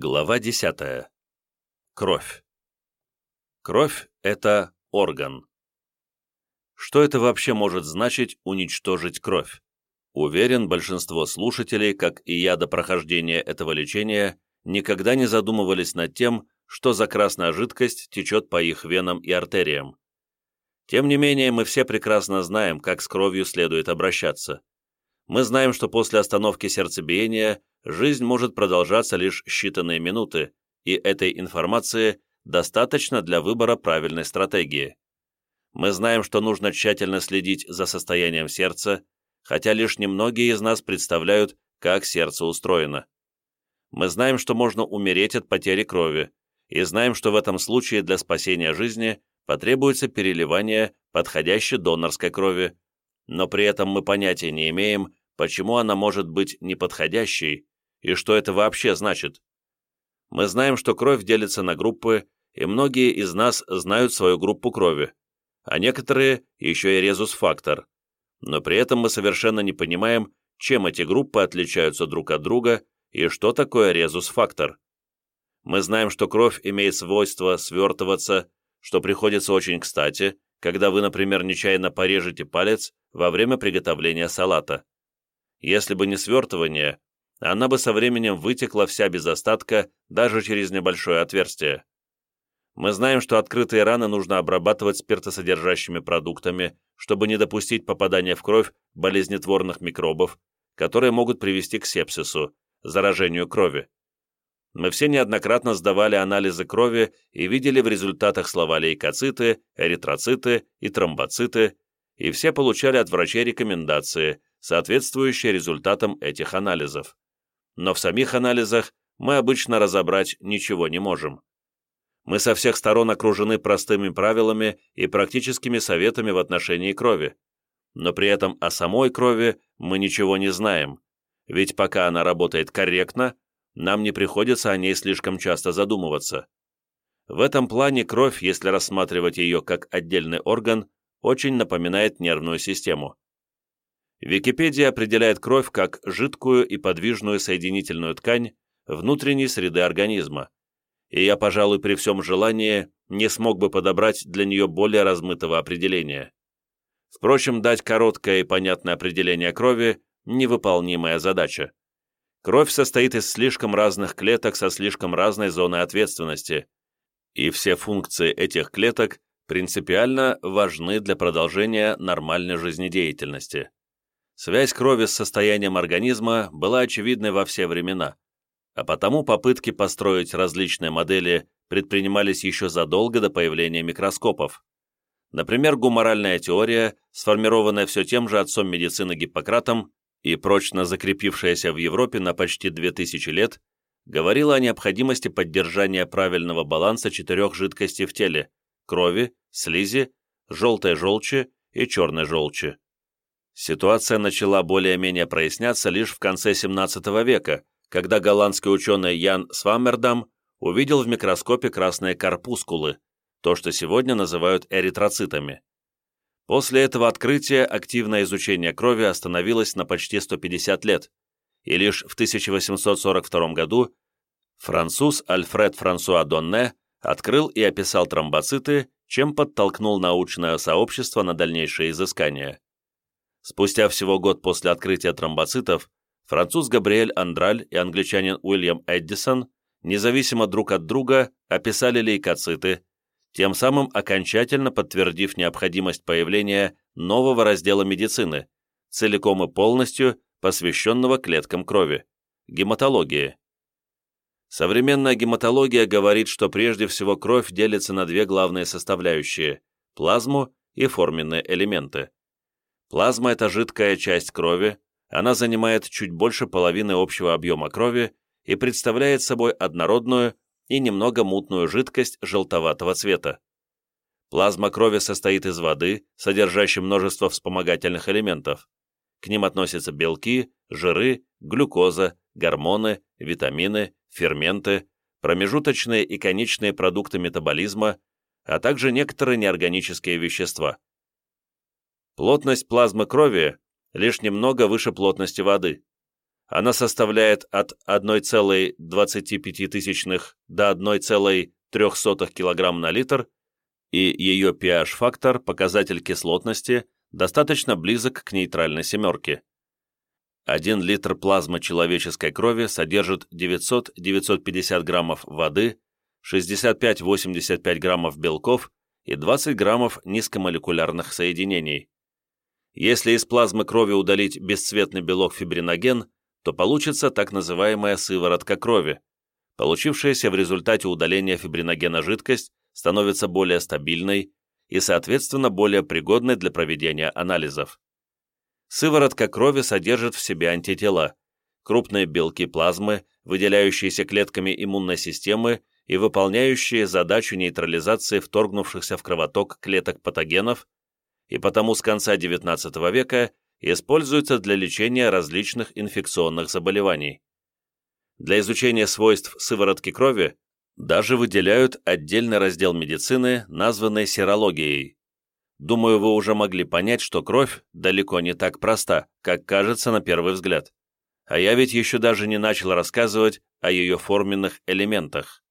Глава 10. Кровь. Кровь – это орган. Что это вообще может значить уничтожить кровь? Уверен, большинство слушателей, как и я до прохождения этого лечения, никогда не задумывались над тем, что за красная жидкость течет по их венам и артериям. Тем не менее, мы все прекрасно знаем, как с кровью следует обращаться. Мы знаем, что после остановки сердцебиения жизнь может продолжаться лишь считанные минуты, и этой информации достаточно для выбора правильной стратегии. Мы знаем, что нужно тщательно следить за состоянием сердца, хотя лишь немногие из нас представляют, как сердце устроено. Мы знаем, что можно умереть от потери крови, и знаем, что в этом случае для спасения жизни потребуется переливание подходящей донорской крови, но при этом мы понятия не имеем, почему она может быть неподходящей и что это вообще значит. Мы знаем, что кровь делится на группы, и многие из нас знают свою группу крови, а некоторые еще и резус-фактор. Но при этом мы совершенно не понимаем, чем эти группы отличаются друг от друга и что такое резус-фактор. Мы знаем, что кровь имеет свойство свертываться, что приходится очень кстати, когда вы, например, нечаянно порежете палец во время приготовления салата. Если бы не свертывание, она бы со временем вытекла вся без остатка, даже через небольшое отверстие. Мы знаем, что открытые раны нужно обрабатывать спиртосодержащими продуктами, чтобы не допустить попадания в кровь болезнетворных микробов, которые могут привести к сепсису, заражению крови. Мы все неоднократно сдавали анализы крови и видели в результатах слова лейкоциты, эритроциты и тромбоциты, и все получали от врачей рекомендации, соответствующие результатам этих анализов но в самих анализах мы обычно разобрать ничего не можем. Мы со всех сторон окружены простыми правилами и практическими советами в отношении крови, но при этом о самой крови мы ничего не знаем, ведь пока она работает корректно, нам не приходится о ней слишком часто задумываться. В этом плане кровь, если рассматривать ее как отдельный орган, очень напоминает нервную систему. Википедия определяет кровь как жидкую и подвижную соединительную ткань внутренней среды организма, и я, пожалуй, при всем желании не смог бы подобрать для нее более размытого определения. Впрочем, дать короткое и понятное определение крови – невыполнимая задача. Кровь состоит из слишком разных клеток со слишком разной зоной ответственности, и все функции этих клеток принципиально важны для продолжения нормальной жизнедеятельности. Связь крови с состоянием организма была очевидной во все времена, а потому попытки построить различные модели предпринимались еще задолго до появления микроскопов. Например, гуморальная теория, сформированная все тем же отцом медицины Гиппократом и прочно закрепившаяся в Европе на почти 2000 лет, говорила о необходимости поддержания правильного баланса четырех жидкостей в теле – крови, слизи, желтой желчи и черной желчи. Ситуация начала более-менее проясняться лишь в конце 17 века, когда голландский ученый Ян Сваммердам увидел в микроскопе красные корпускулы, то, что сегодня называют эритроцитами. После этого открытия активное изучение крови остановилось на почти 150 лет, и лишь в 1842 году француз Альфред Франсуа Донне открыл и описал тромбоциты, чем подтолкнул научное сообщество на дальнейшие изыскания. Спустя всего год после открытия тромбоцитов, француз Габриэль Андраль и англичанин Уильям Эдисон, независимо друг от друга, описали лейкоциты, тем самым окончательно подтвердив необходимость появления нового раздела медицины, целиком и полностью посвященного клеткам крови – гематологии. Современная гематология говорит, что прежде всего кровь делится на две главные составляющие – плазму и форменные элементы. Плазма – это жидкая часть крови, она занимает чуть больше половины общего объема крови и представляет собой однородную и немного мутную жидкость желтоватого цвета. Плазма крови состоит из воды, содержащей множество вспомогательных элементов. К ним относятся белки, жиры, глюкоза, гормоны, витамины, ферменты, промежуточные и конечные продукты метаболизма, а также некоторые неорганические вещества. Плотность плазмы крови лишь немного выше плотности воды. Она составляет от 1,25 до 1,3 кг на литр, и ее pH-фактор, показатель кислотности, достаточно близок к нейтральной семерке. 1 литр плазмы человеческой крови содержит 900-950 граммов воды, 65-85 граммов белков и 20 граммов низкомолекулярных соединений. Если из плазмы крови удалить бесцветный белок фибриноген, то получится так называемая сыворотка крови. Получившаяся в результате удаления фибриногена жидкость становится более стабильной и, соответственно, более пригодной для проведения анализов. Сыворотка крови содержит в себе антитела, крупные белки плазмы, выделяющиеся клетками иммунной системы и выполняющие задачу нейтрализации вторгнувшихся в кровоток клеток патогенов, и потому с конца XIX века используется для лечения различных инфекционных заболеваний. Для изучения свойств сыворотки крови даже выделяют отдельный раздел медицины, названный серологией. Думаю, вы уже могли понять, что кровь далеко не так проста, как кажется на первый взгляд. А я ведь еще даже не начал рассказывать о ее форменных элементах.